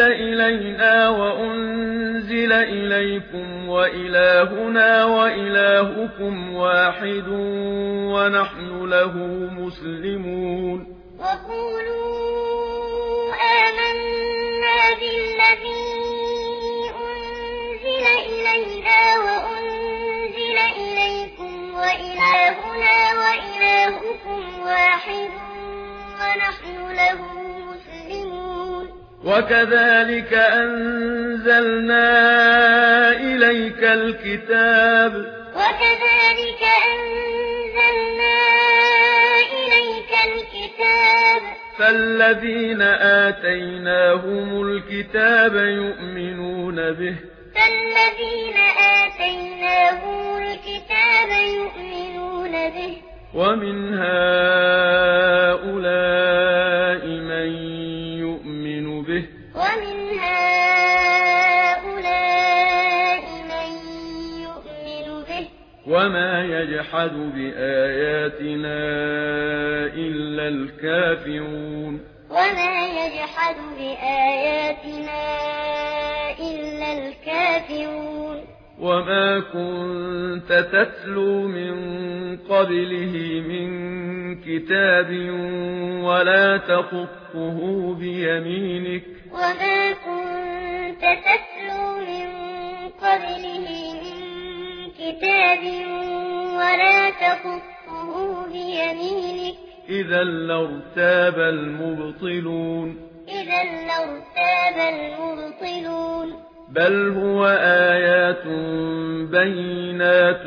أُنْزِلَ إِلَيْنَا وَأُنْزِلَ إِلَيْكُمْ وَإِلَٰهُنَا وَإِلَٰهُكُمْ وَاحِدٌ وَنَحْنُ لَهُ مُسْلِمُونَ. وَقُولُوا آمَنَّا بِالَّذِي أُنْزِلَ إِلَيْنَا وَأُنْزِلَ إِلَيْكُمْ وَإِلَٰهُنَا وَإِلَٰهُكُمْ وَاحِدٌ وَنَحْنُ لَهُ وَكَذَلِكَ أَنزَلْنَا إِلَيْكَ الْكِتَابَ وَكَذَلِكَ أَنزَلْنَا إِلَيْكَ الْكِتَابَ فَالَّذِينَ آتَيْنَاهُمُ الْكِتَابَ يُؤْمِنُونَ بِهِ فَالَّذِينَ آتَيْنَاهُمُ الْكِتَابَ يُؤْمِنُونَ بِهِ ومنها به. ومن هؤلاء من يؤمن به. وما يجحد بآياتنا إلا الكافرون. وما يجحد بآياتنا إلا الكافرون. وما كنت تتلو من قبله من كِتَابٍ وَلَا تَخُطُّهُ بِيَمِينِكَ وَمَا كُنْتَ تَتْلُو مِنْ قَبْلِهِ مِنْ كِتَابٍ وَلَا تَخُطُّهُ بِيَمِينِكَ إِذًا لَارْتَابَ الْمُبْطِلُونَ إِذًا لَارْتَابَ الْمُبْطِلُونَ بَلْ هُوَ آيَاتٌ بَيِّنَاتٌ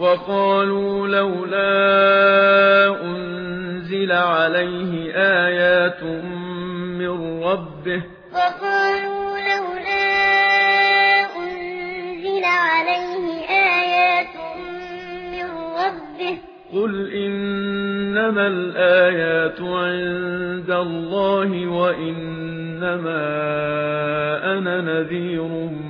وقالوا لولا أنزل عليه آيات من ربه وقالوا لولا أنزل عليه آيات من ربه قل إنما الآيات عند الله وإنما أنا نذير مبين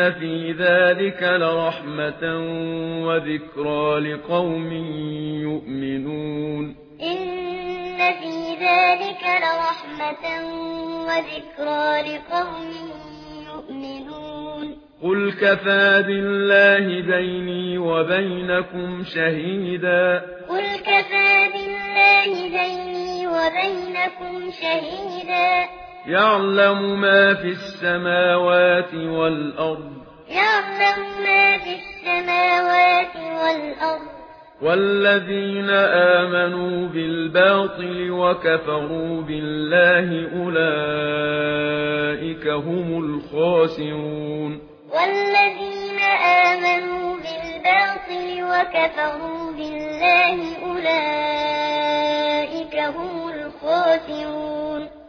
إن في ذلك لرحمة وذكرى لقوم يؤمنون إن في ذلك لرحمة وذكرى لقوم يؤمنون قل كفى بالله بيني وبينكم شهيدا قل كفى بالله بيني وبينكم شهيدا يعلم ما في السماوات والأرض يعلم ما في السماوات والأرض والذين آمنوا بالباطل وكفروا بالله أولئك هم الخاسرون والذين آمنوا بالباطل وكفروا بالله أولئك هم الخاسرون